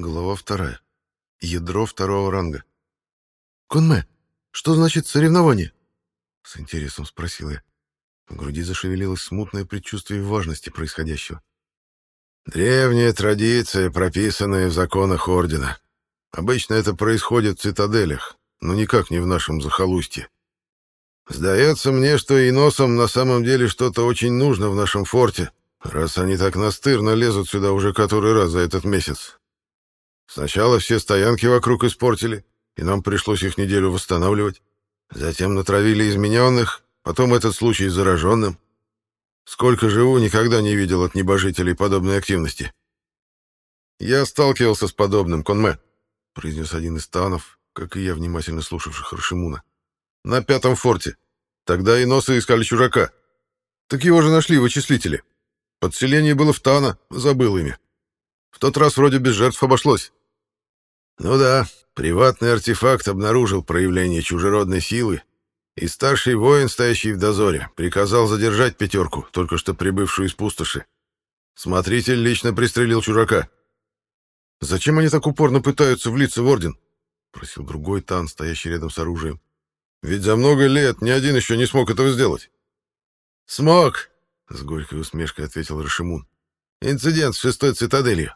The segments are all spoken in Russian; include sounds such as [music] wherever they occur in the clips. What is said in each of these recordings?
Глава вторая. Ядро второго ранга. «Конме, что значит соревнование?» С интересом спросил я. В груди зашевелилось смутное предчувствие важности происходящего. «Древняя традиция, прописанная в законах Ордена. Обычно это происходит в цитаделях, но никак не в нашем захолустье. Сдается мне, что и носом на самом деле что-то очень нужно в нашем форте, раз они так настырно лезут сюда уже который раз за этот месяц. Сначала все стоянки вокруг испортили, и нам пришлось их неделю восстанавливать. Затем натравили измененных, потом этот случай с зараженным. Сколько живу, никогда не видел от небожителей подобной активности. «Я сталкивался с подобным, Конме», — произнес один из танов, как и я, внимательно слушавший Харшимуна. «На пятом форте. Тогда и носы искали чужака. Так его же нашли вычислители. Подселение было в Тана, забыл ими. В тот раз вроде без жертв обошлось». «Ну да, приватный артефакт обнаружил проявление чужеродной силы и старший воин, стоящий в дозоре, приказал задержать пятерку, только что прибывшую из пустоши. Смотритель лично пристрелил чужака. «Зачем они так упорно пытаются влиться в Орден?» — просил другой Тан, стоящий рядом с оружием. «Ведь за много лет ни один еще не смог этого сделать». «Смог!» — с горькой усмешкой ответил Рашимун. «Инцидент с шестой цитаделью.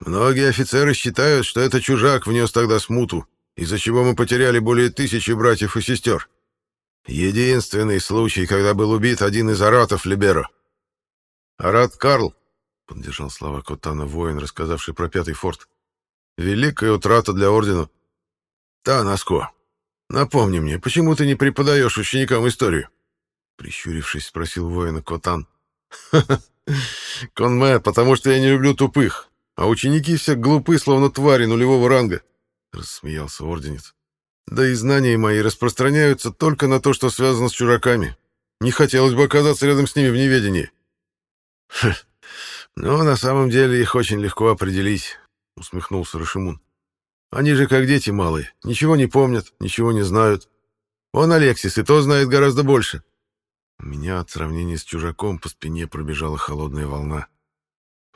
Многие офицеры считают, что это чужак внес тогда смуту, из-за чего мы потеряли более тысячи братьев и сестер. Единственный случай, когда был убит один из аратов Либеро. Арат Карл, поддержал слова Котана воин, рассказавший про пятый форт. Великая утрата для ордена. Да, Наско. Напомни мне, почему ты не преподаешь ученикам историю? Прищурившись, спросил воина Котан. [laughs] Конме, потому что я не люблю тупых, а ученики все глупы, словно твари нулевого ранга, рассмеялся орденец. Да и знания мои распространяются только на то, что связано с чужаками. Не хотелось бы оказаться рядом с ними в неведении. Хм. «Ну, на самом деле их очень легко определить», — усмехнулся Рашимун. «Они же как дети малые, ничего не помнят, ничего не знают. Он Алексис, и то знает гораздо больше». У меня от сравнения с чужаком по спине пробежала холодная волна.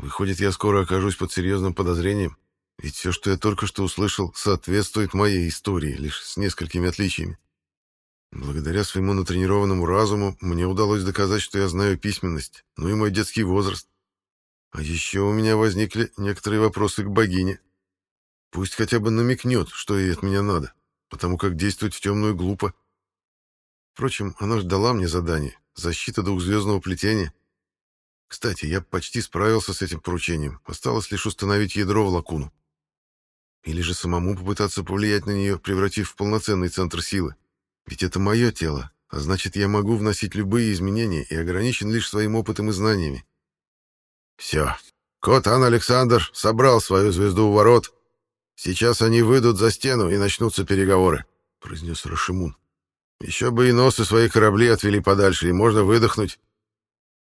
Выходит, я скоро окажусь под серьезным подозрением. Ведь все, что я только что услышал, соответствует моей истории, лишь с несколькими отличиями. Благодаря своему натренированному разуму мне удалось доказать, что я знаю письменность, ну и мой детский возраст. А еще у меня возникли некоторые вопросы к богине. Пусть хотя бы намекнет, что ей от меня надо, потому как действовать в темную глупо. Впрочем, она ждала мне задание — защита двухзвездного плетения. Кстати, я почти справился с этим поручением, осталось лишь установить ядро в лакуну. Или же самому попытаться повлиять на нее, превратив в полноценный центр силы. Ведь это мое тело, а значит, я могу вносить любые изменения и ограничен лишь своим опытом и знаниями. Все. Кот-Ан Александр собрал свою звезду у ворот. Сейчас они выйдут за стену и начнутся переговоры, — произнес Рашимун. Еще бы и носы свои корабли отвели подальше, и можно выдохнуть.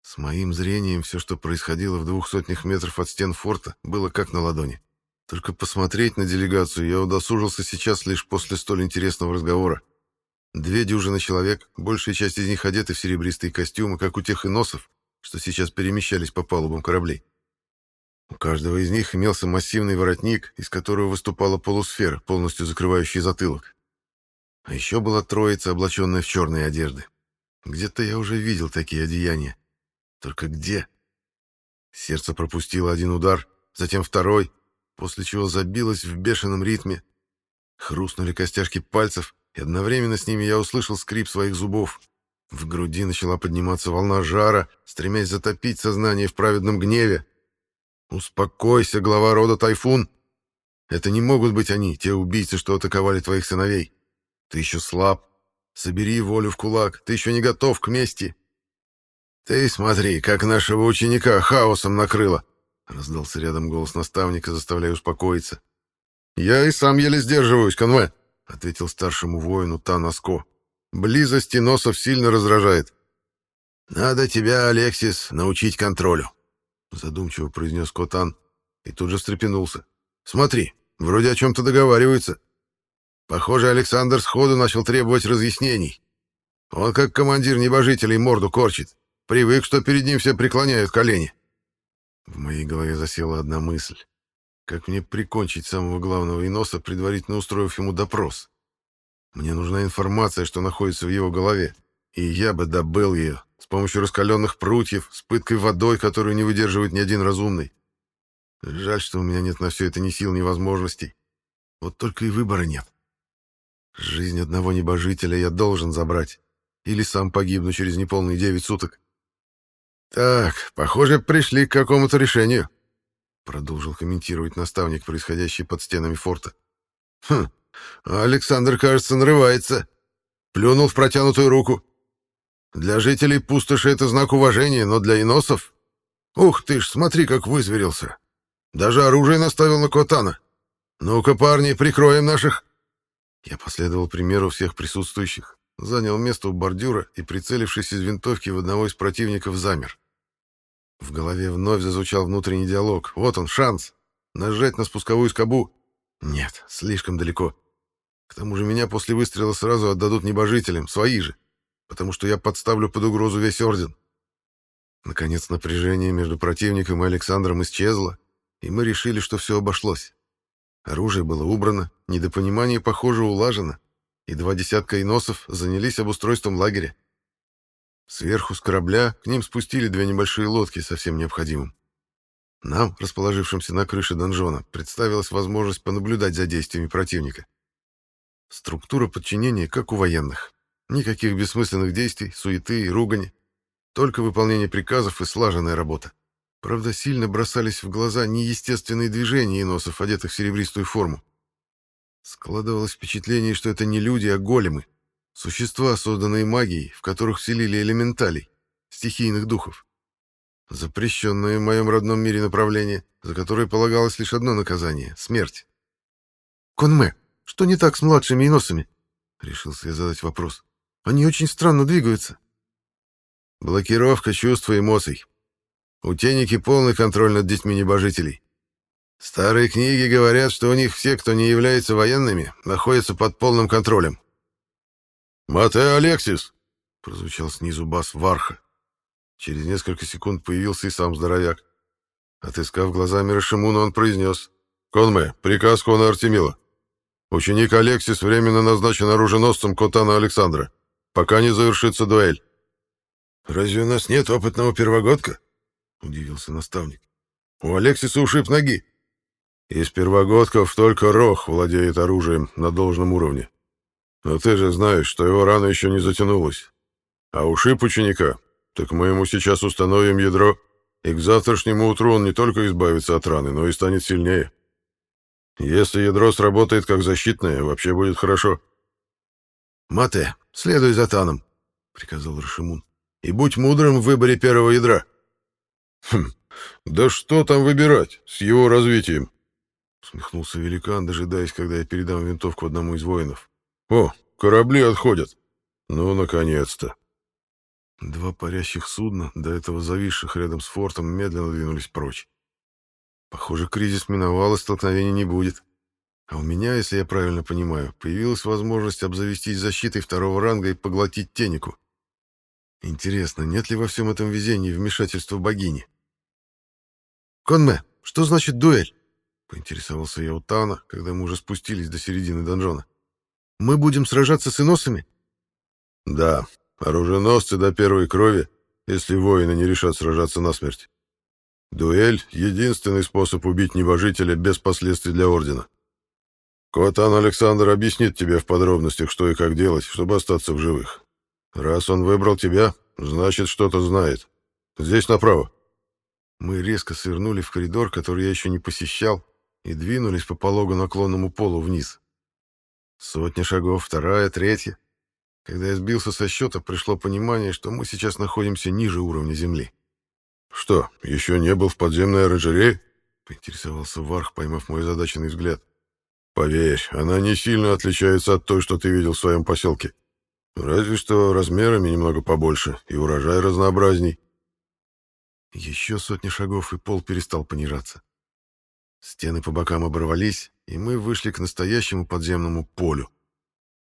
С моим зрением все, что происходило в двух сотнях метров от стен форта, было как на ладони. Только посмотреть на делегацию я удосужился сейчас лишь после столь интересного разговора. Две дюжины человек, большая часть из них одеты в серебристые костюмы, как у тех иносов, что сейчас перемещались по палубам кораблей. У каждого из них имелся массивный воротник, из которого выступала полусфера, полностью закрывающая затылок. А еще была троица, облаченная в черные одежды. Где-то я уже видел такие одеяния. Только где? Сердце пропустило один удар, затем второй, после чего забилось в бешеном ритме. Хрустнули костяшки пальцев, и одновременно с ними я услышал скрип своих зубов. В груди начала подниматься волна жара, стремясь затопить сознание в праведном гневе. «Успокойся, глава рода Тайфун! Это не могут быть они, те убийцы, что атаковали твоих сыновей. Ты еще слаб. Собери волю в кулак, ты еще не готов к мести». «Ты смотри, как нашего ученика хаосом накрыло!» Раздался рядом голос наставника, заставляя успокоиться. «Я и сам еле сдерживаюсь, конве», — ответил старшему воину Танаско. «Близость носов сильно раздражает». «Надо тебя, Алексис, научить контролю», — задумчиво произнес Котан и тут же встрепенулся. «Смотри, вроде о чем-то договариваются. Похоже, Александр сходу начал требовать разъяснений. Он, как командир небожителей, морду корчит. Привык, что перед ним все преклоняют колени. В моей голове засела одна мысль. как мне прикончить самого главного иноса, предварительно устроив ему допрос. Мне нужна информация, что находится в его голове, и я бы добыл ее с помощью раскаленных прутьев, с пыткой водой, которую не выдерживает ни один разумный. Жаль, что у меня нет на все это ни сил, ни возможностей. Вот только и выбора нет. Жизнь одного небожителя я должен забрать, или сам погибну через неполные девять суток. «Так, похоже, пришли к какому-то решению», — продолжил комментировать наставник, происходящий под стенами форта. «Хм, Александр, кажется, нарывается. Плюнул в протянутую руку. Для жителей пустоши это знак уважения, но для иносов... Ух ты ж, смотри, как вызверился. Даже оружие наставил на Котана. Ну-ка, парни, прикроем наших...» Я последовал примеру всех присутствующих, занял место у бордюра и, прицелившись из винтовки в одного из противников, замер. В голове вновь зазвучал внутренний диалог. Вот он, шанс. Нажать на спусковую скобу. Нет, слишком далеко. К тому же меня после выстрела сразу отдадут небожителям, свои же, потому что я подставлю под угрозу весь орден. Наконец напряжение между противником и Александром исчезло, и мы решили, что все обошлось. Оружие было убрано, недопонимание, похоже, улажено, и два десятка иносов занялись обустройством лагеря. Сверху с корабля к ним спустили две небольшие лодки со всем необходимым. Нам, расположившимся на крыше донжона, представилась возможность понаблюдать за действиями противника. Структура подчинения, как у военных. Никаких бессмысленных действий, суеты и ругани. Только выполнение приказов и слаженная работа. Правда, сильно бросались в глаза неестественные движения иносов, одетых в серебристую форму. Складывалось впечатление, что это не люди, а големы, Существа, созданные магией, в которых вселили элементалей, стихийных духов. Запрещенное в моем родном мире направление, за которое полагалось лишь одно наказание — смерть. «Конме, что не так с младшими иносами?» — решился я задать вопрос. «Они очень странно двигаются». «Блокировка чувств и эмоций. У теники полный контроль над детьми небожителей. Старые книги говорят, что у них все, кто не является военными, находятся под полным контролем. «Матео Алексис!» — прозвучал снизу бас Варха. Через несколько секунд появился и сам здоровяк. Отыскав глазами Рашимуна, он произнес. «Конме, приказ Кона Артемила. Ученик Алексис временно назначен оруженосцем Котана Александра, пока не завершится дуэль». «Разве у нас нет опытного первогодка?» — удивился наставник. «У Алексиса ушиб ноги». «Из первогодков только Рох владеет оружием на должном уровне. Но ты же знаешь, что его рана еще не затянулась. А ушиб ученика, так мы ему сейчас установим ядро, и к завтрашнему утру он не только избавится от раны, но и станет сильнее. Если ядро сработает как защитное, вообще будет хорошо. «Мате, следуй за Таном», — приказал Рашимун. «И будь мудрым в выборе первого ядра». «Хм, да что там выбирать с его развитием?» — усмехнулся великан, дожидаясь, когда я передам винтовку одному из воинов. «О, корабли отходят! Ну, наконец-то!» Два парящих судна, до этого зависших рядом с фортом, медленно двинулись прочь. Похоже, кризис миновал, и столкновений не будет. А у меня, если я правильно понимаю, появилась возможность обзавестись защитой второго ранга и поглотить тенику. Интересно, нет ли во всем этом везении вмешательства богини? «Конме, что значит дуэль?» — поинтересовался я у Тана, когда мы уже спустились до середины донжона. Мы будем сражаться с иносами? Да, оруженосцы до первой крови, если воины не решат сражаться насмерть. Дуэль — единственный способ убить небожителя без последствий для Ордена. Котан Александр объяснит тебе в подробностях, что и как делать, чтобы остаться в живых. Раз он выбрал тебя, значит, что-то знает. Здесь направо. Мы резко свернули в коридор, который я еще не посещал, и двинулись по пологу наклонному полу вниз. Сотня шагов, вторая, третья. Когда я сбился со счета, пришло понимание, что мы сейчас находимся ниже уровня земли. «Что, еще не был в подземной оранжерее?» — поинтересовался Варх, поймав мой озадаченный взгляд. «Поверь, она не сильно отличается от той, что ты видел в своем поселке. Разве что размерами немного побольше и урожай разнообразней». Еще сотни шагов, и пол перестал понижаться. Стены по бокам оборвались, и мы вышли к настоящему подземному полю.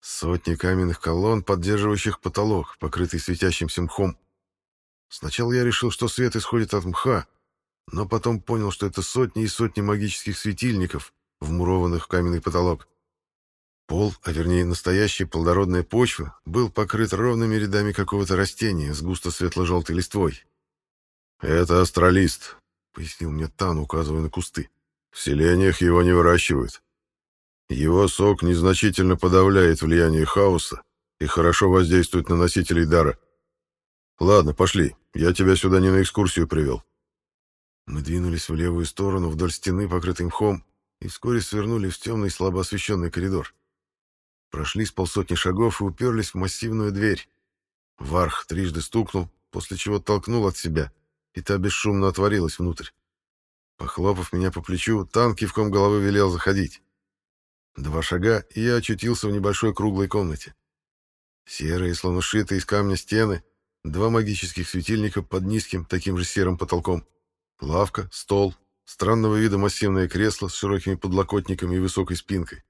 Сотни каменных колонн, поддерживающих потолок, покрытый светящимся мхом. Сначала я решил, что свет исходит от мха, но потом понял, что это сотни и сотни магических светильников, вмурованных в каменный потолок. Пол, а вернее настоящая плодородная почва, был покрыт ровными рядами какого-то растения с густо светло-желтой листвой. «Это астролист», — пояснил мне Тан, указывая на кусты. «В селениях его не выращивают. Его сок незначительно подавляет влияние хаоса и хорошо воздействует на носителей дара. Ладно, пошли, я тебя сюда не на экскурсию привел». Мы двинулись в левую сторону вдоль стены, покрытой мхом, и вскоре свернули в темный слабо освещенный коридор. Прошли с полсотни шагов и уперлись в массивную дверь. Варх трижды стукнул, после чего толкнул от себя, и та бесшумно отворилась внутрь. Похлопав меня по плечу, Тан кивком головы велел заходить. Два шага, и я очутился в небольшой круглой комнате. Серые, словно шитые из камня стены, два магических светильника под низким, таким же серым потолком, лавка, стол, странного вида массивное кресло с широкими подлокотниками и высокой спинкой.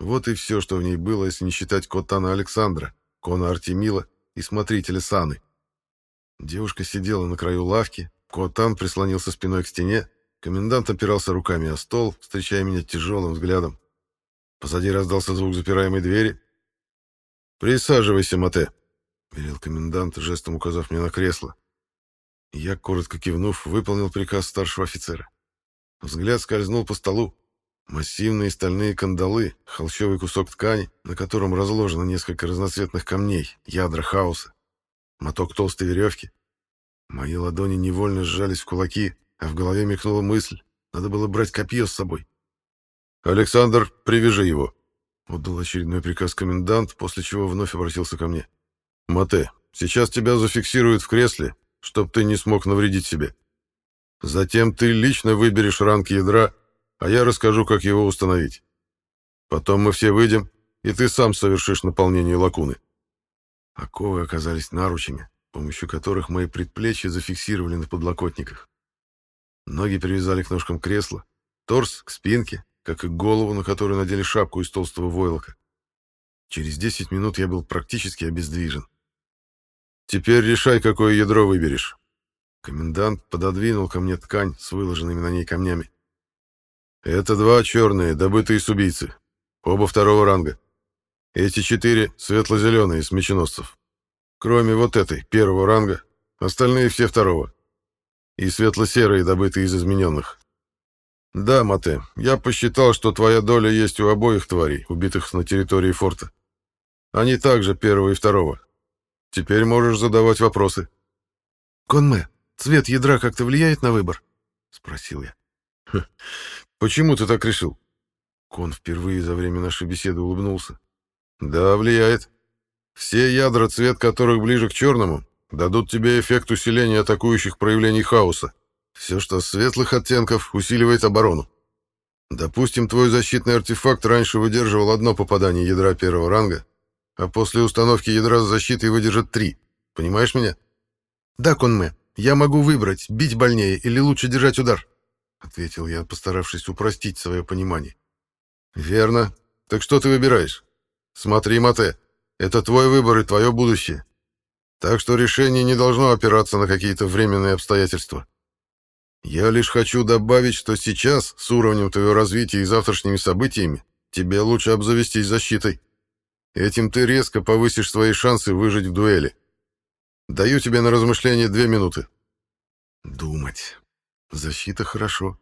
Вот и все, что в ней было, если не считать Котана Александра, Кона Артемила и смотрителя Саны. Девушка сидела на краю лавки, Котан прислонился спиной к стене, комендант опирался руками о стол, встречая меня тяжелым взглядом. Позади раздался звук запираемой двери. «Присаживайся, Мате», — велел комендант, жестом указав мне на кресло. Я, коротко кивнув, выполнил приказ старшего офицера. Взгляд скользнул по столу. Массивные стальные кандалы, холщовый кусок ткани, на котором разложено несколько разноцветных камней, ядра хаоса, моток толстой веревки. Мои ладони невольно сжались в кулаки, а в голове мелькнула мысль. Надо было брать копье с собой. «Александр, привяжи его», — отдал очередной приказ комендант, после чего вновь обратился ко мне. «Мате, сейчас тебя зафиксируют в кресле, чтоб ты не смог навредить себе. Затем ты лично выберешь ранг ядра а я расскажу, как его установить. Потом мы все выйдем, и ты сам совершишь наполнение лакуны. Оковы оказались наручами, помощью которых мои предплечья зафиксировали на подлокотниках. Ноги привязали к ножкам кресла, торс к спинке, как и голову, на которую надели шапку из толстого войлока. Через 10 минут я был практически обездвижен. «Теперь решай, какое ядро выберешь». Комендант пододвинул ко мне ткань с выложенными на ней камнями. Это два черные, добытые с убийцы. Оба второго ранга. Эти четыре светло-зеленые с меченосцев. Кроме вот этой, первого ранга, остальные все второго. И светло-серые, добытые из измененных. Да, Мате, я посчитал, что твоя доля есть у обоих тварей, убитых на территории форта. Они также первого и второго. Теперь можешь задавать вопросы. Конме, цвет ядра как-то влияет на выбор? Спросил я. Почему ты так решил? Кон впервые за время нашей беседы улыбнулся. Да, влияет. Все ядра, цвет которых ближе к черному, дадут тебе эффект усиления атакующих проявлений хаоса. Все, что светлых оттенков, усиливает оборону. Допустим, твой защитный артефакт раньше выдерживал одно попадание ядра первого ранга, а после установки ядра с защитой выдержит три. Понимаешь меня? Да, Конме, я могу выбрать, бить больнее или лучше держать удар. — ответил я, постаравшись упростить свое понимание. «Верно. Так что ты выбираешь? Смотри, Мате, это твой выбор и твое будущее. Так что решение не должно опираться на какие-то временные обстоятельства. Я лишь хочу добавить, что сейчас, с уровнем твоего развития и завтрашними событиями, тебе лучше обзавестись защитой. Этим ты резко повысишь свои шансы выжить в дуэли. Даю тебе на размышление две минуты». «Думать. Защита хорошо.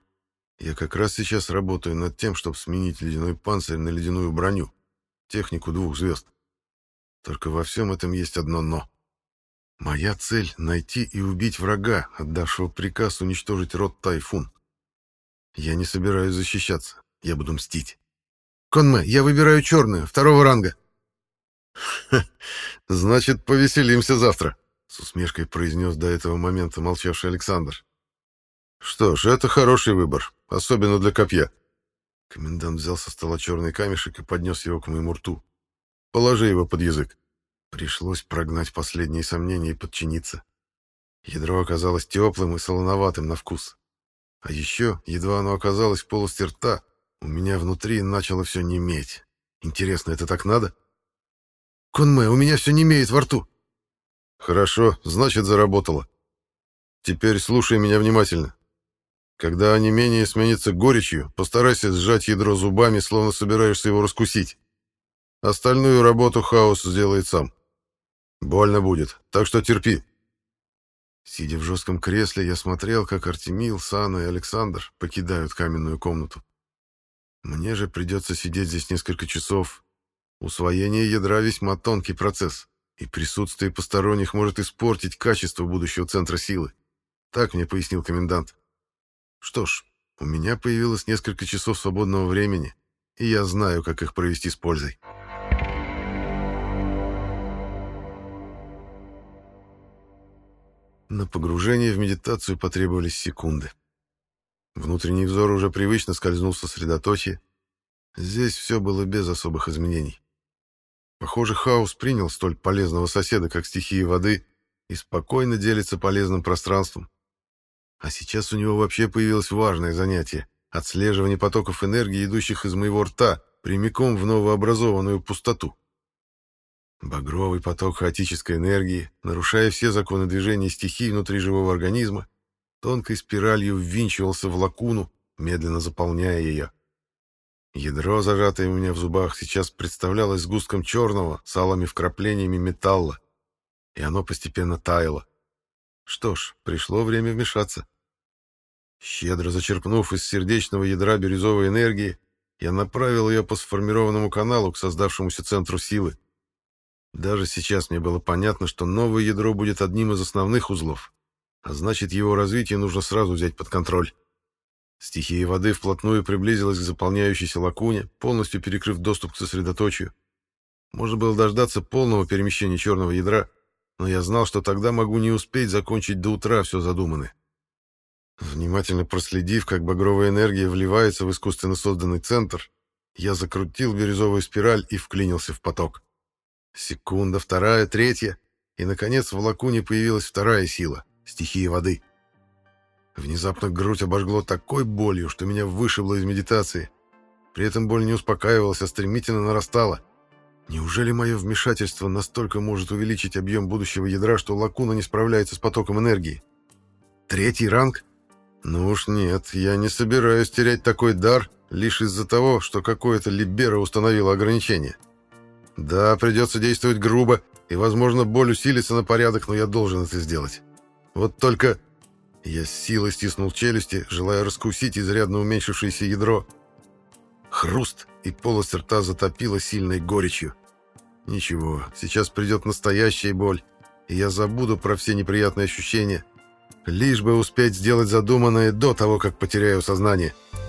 Я как раз сейчас работаю над тем, чтобы сменить ледяной панцирь на ледяную броню. Технику двух звезд. Только во всем этом есть одно «но». Моя цель — найти и убить врага, отдавшего приказ уничтожить род Тайфун. Я не собираюсь защищаться. Я буду мстить. Конме, я выбираю черную, второго ранга. [laughs] Значит, повеселимся завтра, — с усмешкой произнес до этого момента молчавший Александр. Что ж, это хороший выбор, особенно для копья. Комендант взял со стола черный камешек и поднес его к моему рту. Положи его под язык. Пришлось прогнать последние сомнения и подчиниться. Ядро оказалось теплым и солоноватым на вкус. А еще, едва оно оказалось в полости рта, у меня внутри начало все неметь. Интересно, это так надо? Конме, у меня все немеет во рту. Хорошо, значит, заработало. Теперь слушай меня внимательно. Когда онемение сменится горечью, постарайся сжать ядро зубами, словно собираешься его раскусить. Остальную работу хаос сделает сам. Больно будет, так что терпи. Сидя в жестком кресле, я смотрел, как Артемил, Сана и Александр покидают каменную комнату. Мне же придется сидеть здесь несколько часов. Усвоение ядра весьма тонкий процесс, и присутствие посторонних может испортить качество будущего центра силы. Так мне пояснил комендант. Что ж, у меня появилось несколько часов свободного времени, и я знаю, как их провести с пользой. На погружение в медитацию потребовались секунды. Внутренний взор уже привычно скользнул в сосредоточие. Здесь все было без особых изменений. Похоже, хаос принял столь полезного соседа, как стихия воды, и спокойно делится полезным пространством. А сейчас у него вообще появилось важное занятие — отслеживание потоков энергии, идущих из моего рта, прямиком в новообразованную пустоту. Багровый поток хаотической энергии, нарушая все законы движения стихий внутри живого организма, тонкой спиралью ввинчивался в лакуну, медленно заполняя ее. Ядро, зажатое у меня в зубах, сейчас представлялось сгустком черного с алыми вкраплениями металла, и оно постепенно таяло. Что ж, пришло время вмешаться. Щедро зачерпнув из сердечного ядра бирюзовой энергии, я направил ее по сформированному каналу к создавшемуся центру силы. Даже сейчас мне было понятно, что новое ядро будет одним из основных узлов, а значит, его развитие нужно сразу взять под контроль. Стихия воды вплотную приблизилась к заполняющейся лакуне, полностью перекрыв доступ к сосредоточию. Можно было дождаться полного перемещения черного ядра, но я знал, что тогда могу не успеть закончить до утра все задуманное. Внимательно проследив, как багровая энергия вливается в искусственно созданный центр, я закрутил бирюзовую спираль и вклинился в поток. Секунда, вторая, третья, и, наконец, в лакуне появилась вторая сила — стихия воды. Внезапно грудь обожгло такой болью, что меня вышибло из медитации. При этом боль не успокаивалась, а стремительно нарастала. Неужели мое вмешательство настолько может увеличить объем будущего ядра, что лакуна не справляется с потоком энергии? Третий ранг? Ну уж нет, я не собираюсь терять такой дар лишь из-за того, что какое-то либеро установило ограничение. — да, придется действовать грубо, и, возможно, боль усилится на порядок, но я должен это сделать. Вот только... Я с силой стиснул челюсти, желая раскусить изрядно уменьшившееся ядро. Хруст, и полость рта затопила сильной горечью. Ничего, сейчас придет настоящая боль, и я забуду про все неприятные ощущения, лишь бы успеть сделать задуманное до того, как потеряю сознание. —